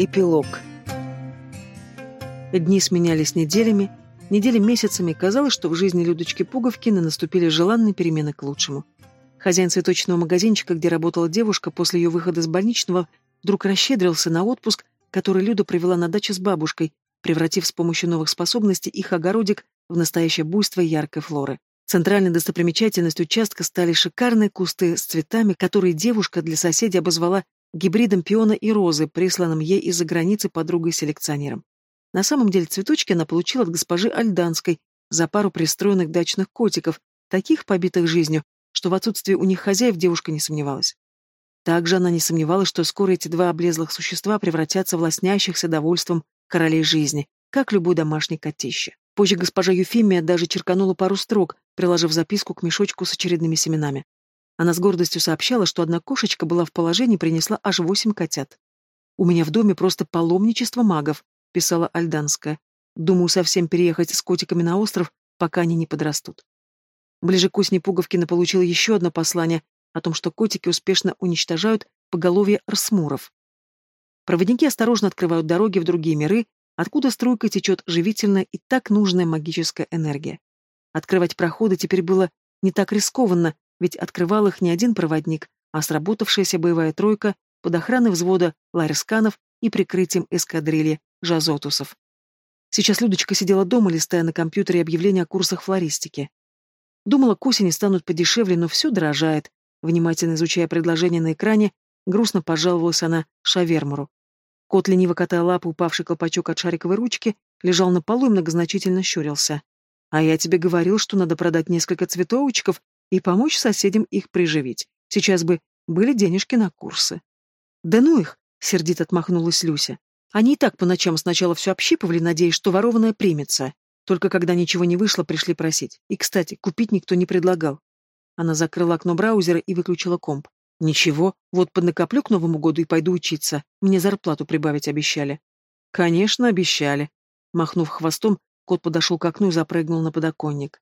Эпилог. Дни сменялись неделями, недели месяцами, казалось, что в жизни Людочки Пуговкины наступили желанные перемены к лучшему. Хозяин цветочного магазинчика, где работала девушка после ее выхода из больничного, вдруг расщедрился на отпуск, который Люда провела на даче с бабушкой, превратив с помощью новых способностей их огородик в настоящее буйство яркой флоры. Центральной достопримечательностью участка стали шикарные кусты с цветами, которые девушка для соседей обозвала гибридом пиона и розы, присланным ей из-за границы подругой-селекционером. На самом деле цветочки она получила от госпожи Альданской за пару пристроенных дачных котиков, таких побитых жизнью, что в отсутствии у них хозяев девушка не сомневалась. Также она не сомневалась, что скоро эти два облезлых существа превратятся в лоснящихся довольством королей жизни, как любой домашний котище. Позже госпожа Юфимия даже черканула пару строк, приложив записку к мешочку с очередными семенами. Она с гордостью сообщала, что одна кошечка была в положении и принесла аж восемь котят. «У меня в доме просто паломничество магов», — писала Альданская. «Думаю, совсем переехать с котиками на остров, пока они не подрастут». Ближе к осени Пуговкина получила еще одно послание о том, что котики успешно уничтожают поголовье рсмуров. Проводники осторожно открывают дороги в другие миры, откуда струйкой течет живительная и так нужная магическая энергия. Открывать проходы теперь было не так рискованно, ведь открывал их не один проводник, а сработавшаяся боевая тройка под охраной взвода ларисканов и прикрытием эскадрильи жазотусов. Сейчас Людочка сидела дома, листая на компьютере объявления о курсах флористики. Думала, к осени станут подешевле, но все дорожает. Внимательно изучая предложение на экране, грустно пожаловалась она Шавермору. Кот, лениво катая лапы, упавший колпачок от шариковой ручки, лежал на полу и многозначительно щурился. «А я тебе говорил, что надо продать несколько цветовочков и помочь соседям их приживить. Сейчас бы были денежки на курсы. Да ну их, сердито отмахнулась Люся. Они и так по ночам сначала все общипывали, надеясь, что ворованное примется. Только когда ничего не вышло, пришли просить. И, кстати, купить никто не предлагал. Она закрыла окно браузера и выключила комп. Ничего, вот поднакоплю к Новому году и пойду учиться. Мне зарплату прибавить обещали. Конечно, обещали. Махнув хвостом, кот подошел к окну и запрыгнул на подоконник.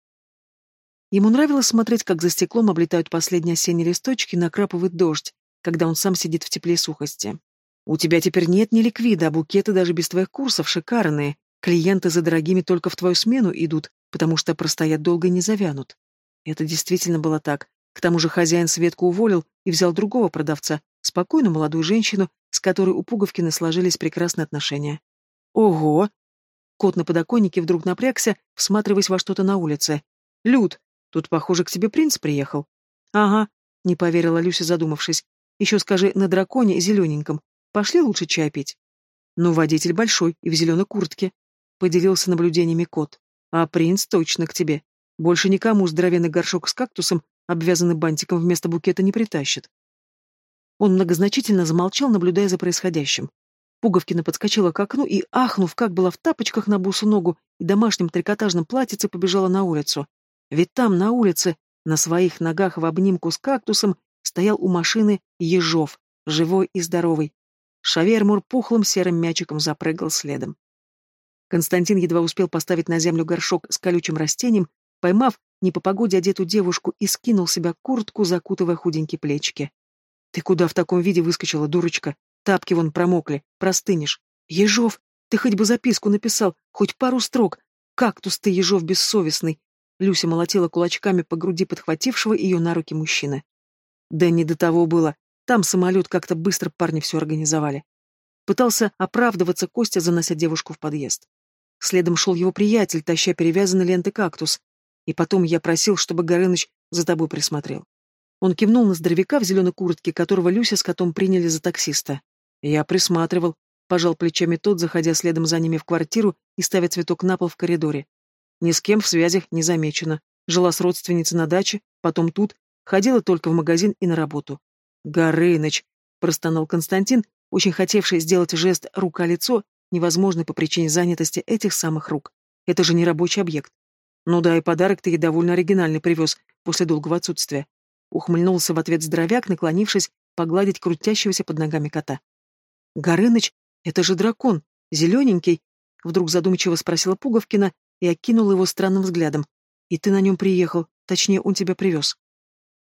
Ему нравилось смотреть, как за стеклом облетают последние осенние листочки и накрапывает дождь, когда он сам сидит в тепле и сухости. «У тебя теперь нет ни ликвида, а букеты даже без твоих курсов шикарные. Клиенты за дорогими только в твою смену идут, потому что простоят долго и не завянут». Это действительно было так. К тому же хозяин Светку уволил и взял другого продавца, спокойную молодую женщину, с которой у Пуговкина сложились прекрасные отношения. «Ого!» Кот на подоконнике вдруг напрягся, всматриваясь во что-то на улице. «Люд, Тут, похоже, к тебе принц приехал. Ага, не поверила Люся, задумавшись. Еще скажи, на драконе зелененьком. Пошли лучше чай пить. Ну, водитель большой и в зеленой куртке. Поделился наблюдениями кот. А принц точно к тебе. Больше никому здоровенный горшок с кактусом, обвязанный бантиком вместо букета, не притащит. Он многозначительно замолчал, наблюдая за происходящим. Пуговкина подскочила к окну и, ахнув, как была в тапочках на бусу ногу и домашнем трикотажном платьице, побежала на улицу. Ведь там, на улице, на своих ногах в обнимку с кактусом, стоял у машины Ежов, живой и здоровый. Шавермур пухлым серым мячиком запрыгал следом. Константин едва успел поставить на землю горшок с колючим растением, поймав не по погоде одетую девушку и скинул себя куртку, закутывая худенькие плечики. «Ты куда в таком виде выскочила, дурочка? Тапки вон промокли, простынешь. Ежов, ты хоть бы записку написал, хоть пару строк. Кактус ты, Ежов, бессовестный. Люся молотила кулачками по груди подхватившего ее на руки мужчины. Да не до того было. Там самолет как-то быстро парни все организовали. Пытался оправдываться Костя, занося девушку в подъезд. Следом шел его приятель, таща перевязанный лентой кактус. И потом я просил, чтобы Горыныч за тобой присмотрел. Он кивнул на здоровяка в зеленой куртке, которого Люся с котом приняли за таксиста. Я присматривал. Пожал плечами тот, заходя следом за ними в квартиру и ставя цветок на пол в коридоре. Ни с кем в связях не замечена. Жила с родственницей на даче, потом тут, ходила только в магазин и на работу. «Горыныч!» — простонал Константин, очень хотевший сделать жест «рука-лицо», невозможный по причине занятости этих самых рук. Это же не рабочий объект. Ну да, и подарок ты ей довольно оригинальный привез после долгого отсутствия. Ухмыльнулся в ответ здоровяк, наклонившись погладить крутящегося под ногами кота. «Горыныч, это же дракон, зелененький!» Вдруг задумчиво спросила Пуговкина, и окинул его странным взглядом. «И ты на нем приехал, точнее, он тебя привез».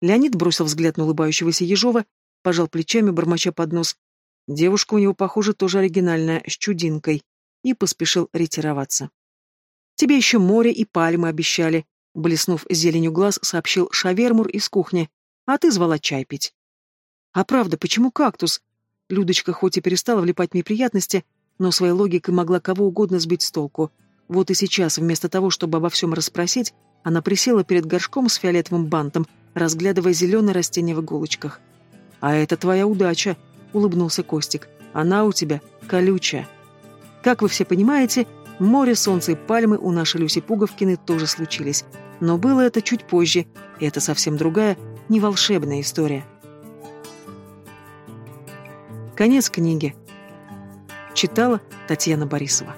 Леонид бросил взгляд на улыбающегося Ежова, пожал плечами, бормоча под нос. Девушка у него, похоже, тоже оригинальная, с чудинкой, и поспешил ретироваться. «Тебе еще море и пальмы обещали», — блеснув зеленью глаз, сообщил Шавермур из кухни, «а ты звала чай пить». «А правда, почему кактус?» Людочка хоть и перестала влипать в неприятности, но своей логикой могла кого угодно сбить с толку. Вот и сейчас, вместо того, чтобы обо всем расспросить, она присела перед горшком с фиолетовым бантом, разглядывая зеленое растение в иголочках. «А это твоя удача», — улыбнулся Костик. «Она у тебя колючая». Как вы все понимаете, море, солнце и пальмы у нашей Люси Пуговкины тоже случились. Но было это чуть позже, и это совсем другая, не волшебная история. Конец книги. Читала Татьяна Борисова.